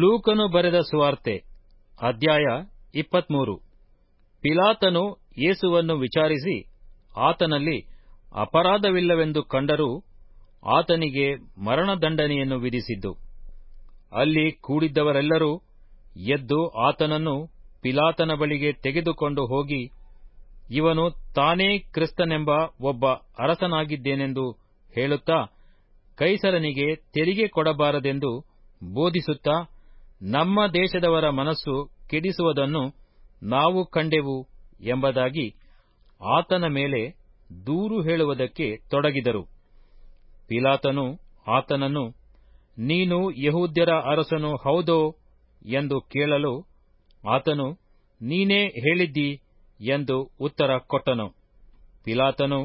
ಲೂಕನು ಬರೆದ ಸುವಾರ್ತೆ, ಅಧ್ಯಾಯ ಇಪ್ಪತ್ಮೂರು. ಪಿಲಾತನು ಯೇಸುವನ್ನು ವಿಚಾರಿಸಿ, ಆತನಲ್ಲಿ ಅಪರಾಧವಿಲ್ಲವೆಂದು ಕಂಡರೂ ಆತನಿಗೆ ಮರಣದಂಡನೆಯನ್ನು ವಿಧಿಸಿದ್ದು. ಅಲ್ಲಿ ಕೂಡಿದ್ದವರೆಲ್ಲರೂ ಎದ್ದು ಆತನನ್ನು ಪಿಲಾತನ ಬಳಿಗೆ ತೆಗೆದುಕೊಂಡು ಹೋಗಿ, ಇವನು ತಾನೇ ಕ್ರಿಸ್ತನೆಂಬ ಒಬ್ಬ ಅರಸನಾಗಿದ್ದೇನೆಂದು ಹೇಳುತ್ತಾ, ಕೈಸರನಿಗೆ ತೆರಿಗೆ ಕೊಡಬಾರದೆಂದು ಬೋಧಿಸುತ್ತಾ ನಮ್ಮ ದೇಶದವರ ಮನಸ್ಸು ಕೆಡಿಸುವುದನ್ನು ನಾವು ಕಂಡೆವು ಎಂಬುದಾಗಿ ಆತನ ಮೇಲೆ ದೂರು ಹೇಳುವುದಕ್ಕೆ ತೊಡಗಿದರು. ಪಿಲಾತನು ಆತನನ್ನು, ನೀನು ಯಹೂದ್ಯರ ಅರಸನು ಹೌದೋ ಎಂದು ಕೇಳಲು ಆತನು, ನೀನೇ ಹೇಳಿದ್ದೀ ಎಂದು ಉತ್ತರ ಕೊಟ್ಟನು. ಪಿಲಾತನು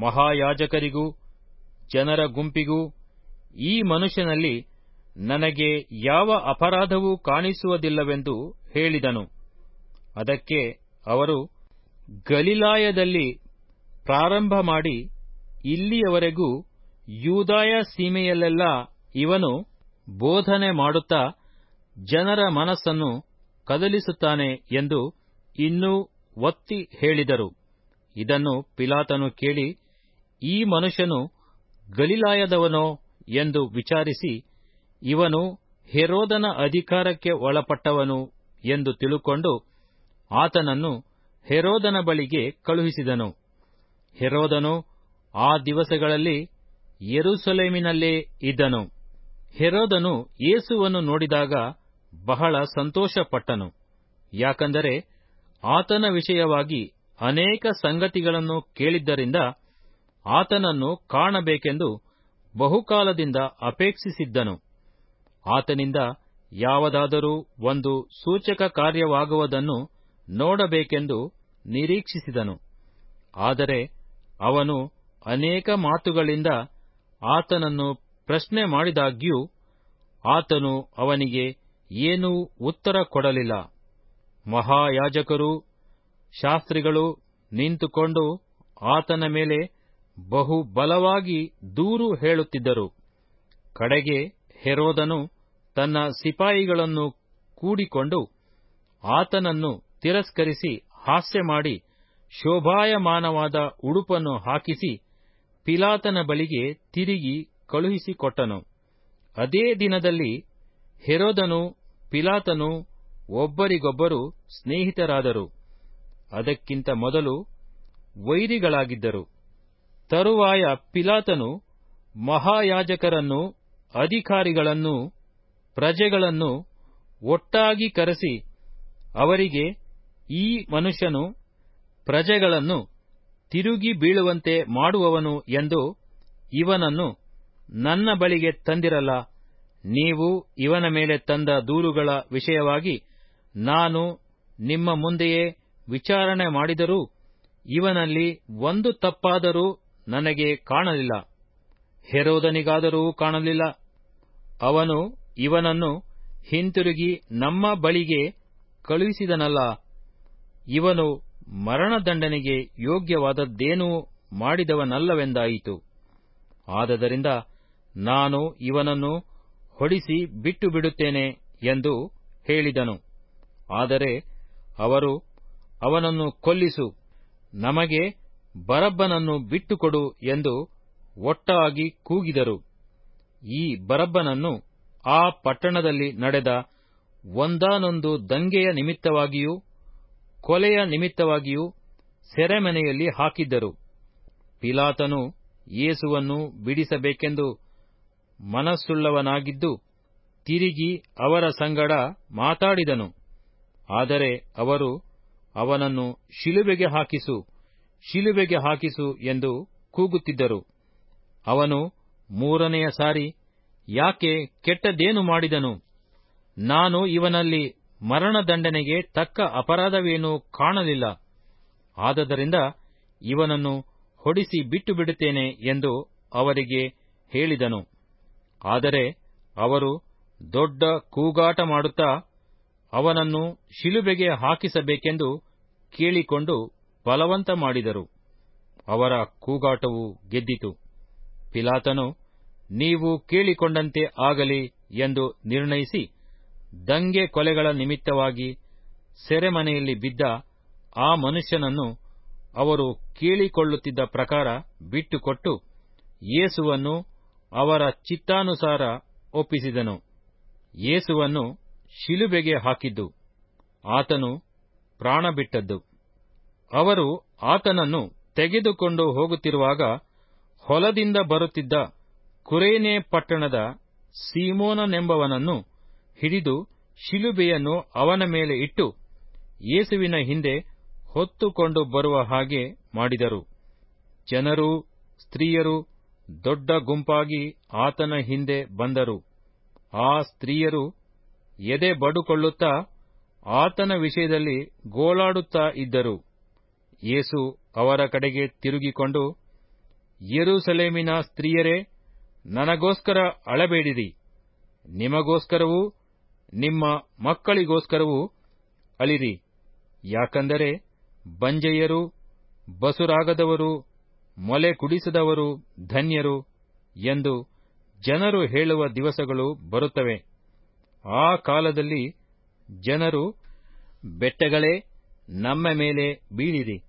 ಮಹಾಯಾಜಕರಿಗೂ, ಜನರ ಗುಂಪಿಗೂ, ಈ ಮನುಷ್ಯನಲ್ಲಿ ನನಗೆ ಯಾವ ಅಪರಾಧವೂ ಕಾಣಿಸುವುದಿಲ್ಲವೆಂದು ಹೇಳಿದನು. ಅದಕ್ಕೆ ಅವರು ಗಲಿಲಾಯದಲ್ಲಿ ಪ್ರಾರಂಭ ಮಾಡಿ, ಇಲ್ಲಿಯವರೆಗೂ ಯೂದಾಯ ಸೀಮೆಯಲ್ಲೆಲ್ಲ ಇವನು ಬೋಧನೆ ಮಾಡುತ್ತಾ ಜನರ ಮನಸ್ಸನ್ನು ಕದಲಿಸುತ್ತಾನೆ ಎಂದು ಇನ್ನೂ ಒತ್ತಿ ಹೇಳಿದರು. ಇದನ್ನು ಪಿಲಾತನು ಕೇಳಿ, ಈ ಮನುಷ್ಯನು ಗಲಿಲಾಯದವನೋ ಎಂದು ವಿಚಾರಿಸಿ ಇವನು ಹೆರೋದನ ಅಧಿಕಾರಕ್ಕೆ ಒಳಪಟ್ಟವನು ಎಂದು ತಿಳುಕೊಂಡು ಆತನನ್ನು ಹೆರೋದನ ಬಳಿಗೆ ಕಳುಹಿಸಿದನು. ಹೆರೋದನು ಆ ದಿವಸಗಳಲ್ಲಿ ಯರುಸಲೇಮಿನಲ್ಲೇ ಇದ್ದನು. ಹೆರೋದನು ಯೇಸುವನ್ನು ನೋಡಿದಾಗ ಬಹಳ ಸಂತೋಷಪಟ್ಟನು. ಯಾಕಂದರೆ ಆತನ ವಿಷಯವಾಗಿ ಅನೇಕ ಸಂಗತಿಗಳನ್ನು ಕೇಳಿದ್ದರಿಂದ ಆತನನ್ನು ಕಾಣಬೇಕೆಂದು ಬಹುಕಾಲದಿಂದ ಅಪೇಕ್ಷಿಸಿದ್ದನು. ಆತನಿಂದ ಯಾವುದಾದರೂ ಒಂದು ಸೂಚಕ ಕಾರ್ಯವಾಗುವುದನ್ನು ನೋಡಬೇಕೆಂದು ನಿರೀಕ್ಷಿಸಿದನು. ಆದರೆ ಅವನು ಅನೇಕ ಮಾತುಗಳಿಂದ ಆತನನ್ನು ಪ್ರಶ್ನೆ ಮಾಡಿದಾಗ್ಯೂ ಆತನು ಅವನಿಗೆ ಏನೂ ಉತ್ತರ ಕೊಡಲಿಲ್ಲ. ಮಹಾಯಾಜಕರು, ಶಾಸ್ತ್ರಿಗಳು ನಿಂತುಕೊಂಡು ಆತನ ಮೇಲೆ ಬಹು ಬಲವಾಗಿ ದೂರು ಹೇಳುತ್ತಿದ್ದರು. ಕಡೆಗೆ ಹೆರೋದನು ತನ್ನ ಸಿಪಾಯಿಗಳನ್ನು ಕೂಡಿಕೊಂಡು ಆತನನ್ನು ತಿರಸ್ಕರಿಸಿ ಹಾಸ್ಯ ಮಾಡಿ ಶೋಭಾಯಮಾನವಾದ ಉಡುಪನ್ನು ಹಾಕಿಸಿ ಪಿಲಾತನ ಬಳಿಗೆ ತಿರುಗಿ ಕಳುಹಿಸಿಕೊಟ್ಟನು. ಅದೇ ದಿನದಲ್ಲಿ ಹೆರೋದನು ಪಿಲಾತನು ಒಬ್ಬರಿಗೊಬ್ಬರು ಸ್ನೇಹಿತರಾದರು. ಅದಕ್ಕಿಂತ ಮೊದಲು ವೈರಿಗಳಾಗಿದ್ದರು. ತರುವಾಯ ಪಿಲಾತನು ಮಹಾಯಾಜಕರನ್ನು ಅಧಿಕಾರಿಗಳನ್ನು, ಪ್ರಜೆಗಳನ್ನು ಒಟ್ಟಾಗಿ ಕರೆಸಿ ಅವರಿಗೆ ಈ ಮನುಷ್ಯನು ಪ್ರಜೆಗಳನ್ನು ತಿರುಗಿ ಬೀಳುವಂತೆ ಮಾಡುವವನು ಎಂದು ಇವನನ್ನು ನನ್ನ ಬಳಿಗೆ ತಂದಿರಲ್ಲ. ನೀವು ಇವನ ಮೇಲೆ ತಂದ ದೂರುಗಳ ವಿಷಯವಾಗಿ ನಾನು ನಿಮ್ಮ ಮುಂದೆಯೇ ವಿಚಾರಣೆ ಮಾಡಿದರೂ ಇವನಲ್ಲಿ ಒಂದು ತಪ್ಪಾದರೂ ನನಗೆ ಕಾಣಲಿಲ್ಲ. ಹೆರೋದನಿಗಾದರೂ ಕಾಣಲಿಲ್ಲ. ಅವನು ಇವನನ್ನು ಹಿಂತಿರುಗಿ ನಮ್ಮ ಬಳಿಗೆ ಕಳುಹಿಸಿದನಲ್ಲ. ಇವನು ಮರಣದಂಡನೆಗೆ ಯೋಗ್ಯವಾದದ್ದೇನೂ ಮಾಡಿದವನಲ್ಲವೆಂದಾಯಿತು. ಆದದರಿಂದ ನಾನು ಇವನನ್ನು ಹೊಡಿಸಿ ಬಿಟ್ಟು ಬಿಡುತ್ತೇನೆ ಎಂದು ಹೇಳಿದನು. ಆದರೆ ಅವರು ಅವನನ್ನು ಕೊಲ್ಲಿಸು, ನಮಗೆ ಬರಬ್ಬನನ್ನು ಬಿಟ್ಟುಕೊಡು ಎಂದು ಒಟ್ಟಾಗಿ ಕೂಗಿದರು. ಈ ಬರಬ್ಬನನ್ನು ಆ ಪಟ್ಟಣದಲ್ಲಿ ನಡೆದ ಒಂದಾನೊಂದು ದಂಗೆಯ ನಿಮಿತ್ತವಾಗಿಯೂ, ಕೊಲೆಯ ನಿಮಿತ್ತವಾಗಿಯೂ ಸೆರೆಮನೆಯಲ್ಲಿ ಹಾಕಿದ್ದರು. ಪಿಲಾತನು ಯೇಸುವನ್ನು ಬಿಡಿಸಬೇಕೆಂದು ಮನಸ್ಸುಳ್ಳವನಾಗಿದ್ದು ತಿರುಗಿ ಅವರ ಸಂಗಡ ಮಾತಾಡಿದನು. ಆದರೆ ಅವರು ಅವನನ್ನು ಶಿಲುಬೆಗೆ ಹಾಕಿಸು ಶಿಲುಬೆಗೆ ಹಾಕಿಸು ಎಂದು ಕೂಗುತ್ತಿದ್ದರು. ಅವನು ಮೂರನೆಯ ಸಾರಿ, ಯಾಕೆ ಕೆಟ್ಟದ್ದೇನು ಮಾಡಿದನು? ನಾನು ಇವನಲ್ಲಿ ಮರಣದಂಡನೆಗೆ ತಕ್ಕ ಅಪರಾಧವೇನೂ ಕಾಣಲಿಲ್ಲ. ಆದದರಿಂದ ಇವನನ್ನು ಹೊಡಿಸಿ ಬಿಟ್ಟು ಬಿಡುತ್ತೇನೆ ಎಂದು ಅವರಿಗೆ ಹೇಳಿದನು. ಆದರೆ ಅವರು ದೊಡ್ಡ ಕೂಗಾಟ ಮಾಡುತ್ತಾ ಅವನನ್ನು ಶಿಲುಬೆಗೆ ಹಾಕಿಸಬೇಕೆಂದು ಕೇಳಿಕೊಂಡು ಬಲವಂತ ಮಾಡಿದರು. ಅವರ ಕೂಗಾಟವು ಗೆದ್ದಿತು. ಪಿಲಾತನು ನೀವು ಕೇಳಿಕೊಂಡಂತೆ ಆಗಲಿ ಎಂದು ನಿರ್ಣಯಿಸಿ ದಂಗೆ ಕೊಲೆಗಳ ನಿಮಿತ್ತವಾಗಿ ಸೆರೆಮನೆಯಲ್ಲಿ ಬಿದ್ದ ಆ ಮನುಷ್ಯನನ್ನು ಅವರು ಕೇಳಿಕೊಳ್ಳುತ್ತಿದ್ದ ಪ್ರಕಾರ ಬಿಟ್ಟುಕೊಟ್ಟು ಯೇಸುವನ್ನು ಅವರ ಚಿತ್ತಾನುಸಾರ ಒಪ್ಪಿಸಿದನು. ಯೇಸುವನ್ನು ಶಿಲುಬೆಗೆ ಹಾಕಿದ್ದು. ಆತನು ಪ್ರಾಣ ಬಿಟ್ಟದ್ದು. ಅವರು ಆತನನ್ನು ತೆಗೆದುಕೊಂಡು ಹೋಗುತ್ತಿರುವಾಗ ಹೊಲದಿಂದ ಬರುತ್ತಿದ್ದ ಕುರೇನೆ ಪಟ್ಟಣದ ಸೀಮೋನನೆಂಬವನನ್ನು ಹಿಡಿದು ಶಿಲುಬೆಯನ್ನು ಅವನ ಮೇಲೆ ಇಟ್ಟು ಯೇಸುವಿನ ಹಿಂದೆ ಹೊತ್ತುಕೊಂಡು ಬರುವ ಹಾಗೆ ಮಾಡಿದರು. ಜನರು, ಸ್ತ್ರೀಯರು ದೊಡ್ಡ ಗುಂಪಾಗಿ ಆತನ ಹಿಂದೆ ಬಂದರು. ಆ ಸ್ತ್ರೀಯರು ಎದೆ ಬಡುಕೊಳ್ಳುತ್ತಾ ಆತನ ವಿಷಯದಲ್ಲಿ ಗೋಳಾಡುತ್ತಾ ಇದ್ದರು. ಯೇಸು ಅವರ ಕಡೆಗೆ ತಿರುಗಿಕೊಂಡು, ಯೆರೂಸಲೇಮಿನ ಸ್ತ್ರೀಯರೇ ನನಗೋಸ್ಕರ ಅಳಬೇಡಿರಿ. ನಿಮಗೋಸ್ಕರವೂ, ನಿಮ್ಮ ಮಕ್ಕಳಿಗೋಸ್ಕರವೂ ಅಳಿರಿ. ಯಾಕಂದರೆ ಬಂಜೆಯರು, ಬಸುರಾಗದವರು, ಮೊಲೆ ಕುಡಿಸದವರು ಧನ್ಯರು ಎಂದು ಜನರು ಹೇಳುವ ದಿವಸಗಳು ಬರುತ್ತವೆ. ಆ ಕಾಲದಲ್ಲಿ ಜನರು, ಬೆಟ್ಟಗಳೇ ನಮ್ಮ ಮೇಲೆ ಬೀಳಿರಿ,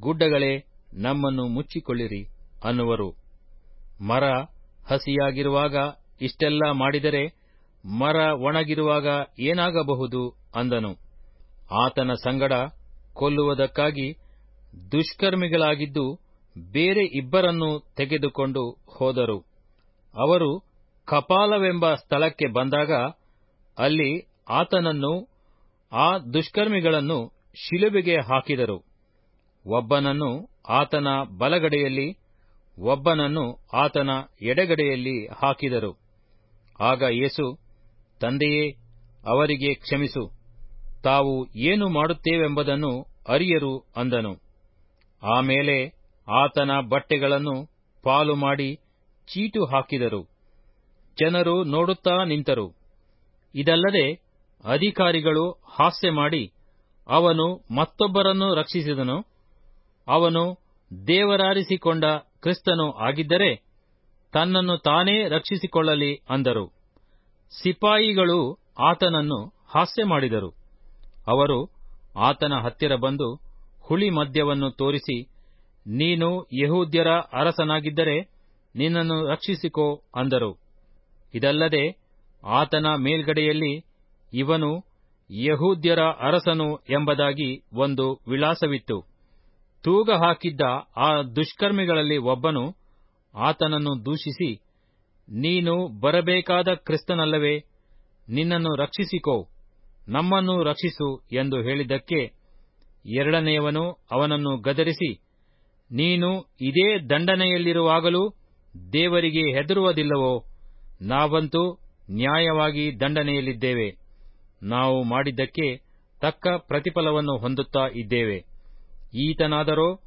ಗುಡ್ಡಗಳೇ ನಮ್ಮನ್ನು ಮುಚ್ಚಿಕೊಳ್ಳಿರಿ ಅನ್ನುವರು. ಮರ ಹಸಿಯಾಗಿರುವಾಗ ಇಷ್ಟೆಲ್ಲ ಮಾಡಿದರೆ ಮರ ಒಣಗಿರುವಾಗ ಏನಾಗಬಹುದು ಅಂದನು. ಆತನ ಸಂಗಡ ಕೊಲ್ಲುವುದಕ್ಕಾಗಿ ದುಷ್ಕರ್ಮಿಗಳಾಗಿದ್ದು ಬೇರೆ ಇಬ್ಬರನ್ನು ತೆಗೆದುಕೊಂಡು ಹೋದರು. ಅವರು ಕಪಾಲವೆಂಬ ಸ್ಥಳಕ್ಕೆ ಬಂದಾಗ ಅಲ್ಲಿ ಆತನನ್ನು, ಆ ದುಷ್ಕರ್ಮಿಗಳನ್ನು ಶಿಲುಬೆಗೆ ಹಾಕಿದರು. ಒಬ್ಬನನ್ನು ಆತನ ಬಲಗಡೆಯಲ್ಲಿ ಒಬ್ಬನನ್ನು ಆತನ ಎಡಗಡೆಯಲ್ಲಿ ಹಾಕಿದರು. ಆಗ ಯೇಸು, ತಂದೆಯೇ, ಅವರಿಗೆ ಕ್ಷಮಿಸು. ತಾವು ಏನು ಮಾಡುತ್ತೇವೆಂಬುದನ್ನು ಅರಿಯರು ಅಂದನು. ಆಮೇಲೆ ಆತನ ಬಟ್ಟೆಗಳನ್ನು ಪಾಲು ಮಾಡಿ ಚೀಟು ಹಾಕಿದರು. ಜನರು ನೋಡುತ್ತಾ ನಿಂತರು. ಇದಲ್ಲದೆ ಅಧಿಕಾರಿಗಳು ಹಾಸ್ಯ ಮಾಡಿ ಅವನು ಮತ್ತೊಬ್ಬರನ್ನು ರಕ್ಷಿಸಿದನು. ಅವನು ದೇವರಾರಿಸಿಕೊಂಡ ಕ್ರಿಸ್ತನು ಆಗಿದ್ದರೆ ತನ್ನನ್ನು ತಾನೇ ರಕ್ಷಿಸಿಕೊಳ್ಳಲಿ ಅಂದರು. ಸಿಪಾಯಿಗಳು ಆತನನ್ನು ಹಾಸ್ಯ ಮಾಡಿದರು. ಅವರು ಆತನ ಹತ್ತಿರ ಬಂದು ಹುಳಿ ಮದ್ಯವನ್ನು ತೋರಿಸಿ, ನೀನು ಯಹೂದ್ಯರ ಅರಸನಾಗಿದ್ದರೆ ನಿನ್ನನ್ನು ರಕ್ಷಿಸಿಕೋ ಅಂದರು. ಇದಲ್ಲದೆ ಆತನ ಮೇಲ್ಗಡೆಯಲ್ಲಿ ಇವನು ಯಹೂದ್ಯರ ಅರಸನು ಎಂಬುದಾಗಿ ಒಂದು ವಿಳಾಸವಿತ್ತು. ತೂಗ ಹಾಕಿದ್ದ ಆ ದುಷ್ಕರ್ಮಿಗಳಲ್ಲಿ ಒಬ್ಬನು ಆತನನ್ನು ದೂಷಿಸಿ, ನೀನು ಬರಬೇಕಾದ ಕ್ರಿಸ್ತನಲ್ಲವೇ, ನಿನ್ನನ್ನು ರಕ್ಷಿಸಿಕೋ, ನಮ್ಮನ್ನು ರಕ್ಷಿಸು ಎಂದು ಹೇಳಿದ್ದಕ್ಕೆ ಎರಡನೆಯವನು ಅವನನ್ನು ಗದರಿಸಿ, ನೀನು ಇದೇ ದಂಡನೆಯಲ್ಲಿರುವಾಗಲೂ ದೇವರಿಗೆ ಹೆದರುವುದಿಲ್ಲವೋ, ನಾವಂತೂ ನ್ಯಾಯವಾಗಿ ದಂಡನೆಯಲ್ಲಿದ್ದೇವೆ. ನಾವು ಮಾಡಿದ್ದಕ್ಕೆ ತಕ್ಕ ಪ್ರತಿಫಲವನ್ನು ಹೊಂದುತ್ತಾ ಇದ್ದೇವೆ. ಈತನಾದರೋ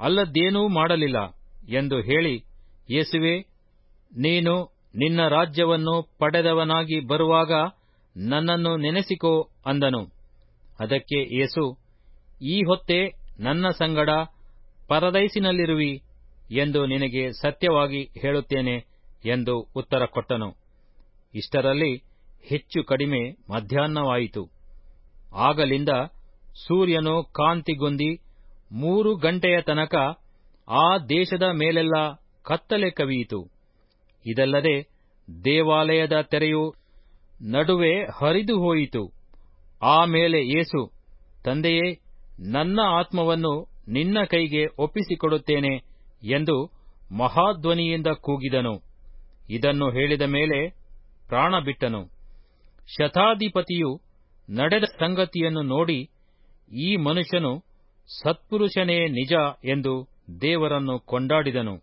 ಅಲ್ಲದ್ದೇನೂ ಮಾಡಲಿಲ್ಲ ಎಂದು ಹೇಳಿ, ಯೇಸುವೆ, ನೀನು ನಿನ್ನ ರಾಜ್ಯವನ್ನು ಪಡೆದವನಾಗಿ ಬರುವಾಗ ನನ್ನನ್ನು ನೆನೆಸಿಕೋ ಅಂದನು. ಅದಕ್ಕೆ ಯೇಸು, ಈ ಹೊತ್ತೇ ನನ್ನ ಸಂಗಡ ಪರದೈಸಿನಲ್ಲಿರುವಿ ಎಂದು ನಿನಗೆ ಸತ್ಯವಾಗಿ ಹೇಳುತ್ತೇನೆ ಎಂದು ಉತ್ತರ ಕೊಟ್ಟನು. ಇಷ್ಟರಲ್ಲಿ ಹೆಚ್ಚು ಕಡಿಮೆ ಮಧ್ಯಾಹ್ನವಾಯಿತು. ಆಗಲಿಂದ ಸೂರ್ಯನು ಕಾಂತಿಗೊಂದಿ ಮೂರು ಗಂಟೆಯ ತನಕ ಆ ದೇಶದ ಮೇಲೆಲ್ಲ ಕತ್ತಲೆ ಕವಿಯಿತು. ಇದಲ್ಲದೆ ದೇವಾಲಯದ ತೆರೆಯು ನಡುವೆ ಹರಿದು ಹೋಯಿತು. ಆಮೇಲೆ ಯೇಸು, ತಂದೆಯೇ, ನನ್ನ ಆತ್ಮವನ್ನು ನಿನ್ನ ಕೈಗೆ ಒಪ್ಪಿಸಿಕೊಡುತ್ತೇನೆ ಎಂದು ಮಹಾಧ್ವನಿಯಿಂದ ಕೂಗಿದನು. ಇದನ್ನು ಹೇಳಿದ ಮೇಲೆ ಪ್ರಾಣ ಬಿಟ್ಟನು. ಶತಾಧಿಪತಿಯು ನಡೆದ ಸಂಗತಿಯನ್ನು ನೋಡಿ ಈ ಮನುಷ್ಯನು ಸತ್ಪುರುಷನೇ ನಿಜ ಎಂದು ದೇವರನ್ನು ಕೊಂಡಾಡಿದನು.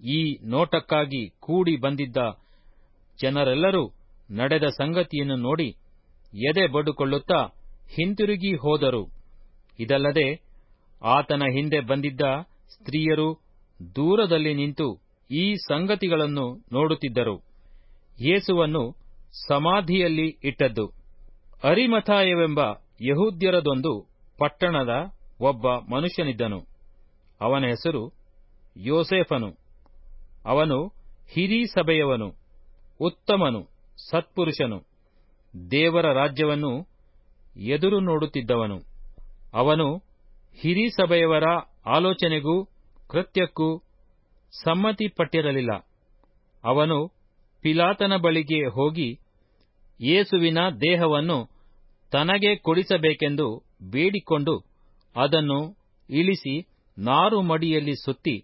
ಈ ನೋಟಕ್ಕಾಗಿ ಕೂಡಿ ಬಂದಿದ್ದ ಜನರೆಲ್ಲರೂ ನಡೆದ ಸಂಗತಿಯನ್ನು ನೋಡಿ ಎದೆ ಬಡುಕೊಳ್ಳುತ್ತಾ ಹಿಂತಿರುಗಿ ಹೋದರು. ಇದಲ್ಲದೆ ಆತನ ಹಿಂದೆ ಬಂದಿದ್ದ ಸ್ತ್ರೀಯರು ದೂರದಲ್ಲಿ ನಿಂತು ಈ ಸಂಗತಿಗಳನ್ನು ನೋಡುತ್ತಿದ್ದರು. ಯೇಸುವನ್ನು ಸಮಾಧಿಯಲ್ಲಿ ಇಟ್ಟದ್ದು. ಅರಿಮಥಾಯವೆಂಬ ಯಹೂದ್ಯರದೊಂದು ಪಟ್ಟಣದ ಒಬ್ಬ ಮನುಷ್ಯನಿದ್ದನು. ಅವನ ಹೆಸರು ಯೋಸೇಫನು. ಅವನು ಹಿರೀ ಸಭೆಯವನು, ಉತ್ತಮನು, ಸತ್ಪುರುಷನು. ದೇವರ ರಾಜ್ಯವನ್ನು ಎದುರು ನೋಡುತ್ತಿದ್ದವನು. ಅವನು ಹಿರೀಸಭೆಯವರ ಆಲೋಚನೆಗೂ ಕೃತ್ಯಕ್ಕೂ ಸಮ್ಮತಿ ಪಟ್ಟಿರಲಿಲ್ಲ ಅವನು ಪಿಲಾತನ ಬಳಿಗೆ ಹೋಗಿ ಯೇಸುವಿನ ದೇಹವನ್ನು ತನಗೆ ಕೊಡಿಸಬೇಕೆಂದು ಬೇಡಿಕೊಂಡು ಅದನ್ನು ಇಳಿಸಿ ನಾರು ಮಡಿಯಲ್ಲಿ ಸುತ್ತಿ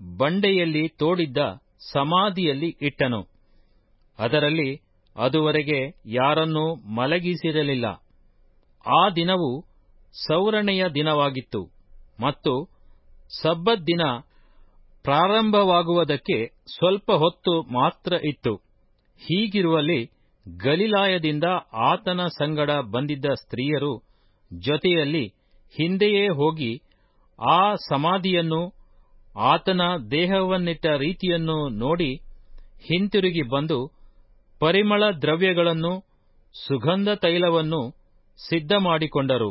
ಬಂಡೆಯಲ್ಲಿ ತೋಡಿದ್ದ ಸಮಾಧಿಯಲ್ಲಿ ಇಟ್ಟನು. ಅದರಲ್ಲಿ ಅದುವರೆಗೆ ಯಾರನ್ನೂ ಮಲಗಿಸಿರಲಿಲ್ಲ. ಆ ದಿನವು ಸೌರಣೆಯ ದಿನವಾಗಿತ್ತು ಮತ್ತು ಸಬ್ಬತ್ ದಿನ ಪ್ರಾರಂಭವಾಗುವುದಕ್ಕೆ ಸ್ವಲ್ಪ ಹೊತ್ತು ಮಾತ್ರ ಇತ್ತು. ಹೀಗಿರುವಲ್ಲಿ ಗಲಿಲಾಯದಿಂದ ಆತನ ಸಂಗಡ ಬಂದಿದ್ದ ಸ್ತ್ರೀಯರು ಜೊತೆಯಲ್ಲಿ ಹಿಂದೆಯೇ ಹೋಗಿ ಆ ಸಮಾಧಿಯನ್ನು, ಆತನ ದೇಹವನ್ನಿಟ್ಟ ರೀತಿಯನ್ನು ನೋಡಿ ಹಿಂತಿರುಗಿ ಬಂದು ಪರಿಮಳ ದ್ರವ್ಯಗಳನ್ನು, ಸುಗಂಧ ತೈಲವನ್ನು ಸಿದ್ಧಮಾಡಿಕೊಂಡರು.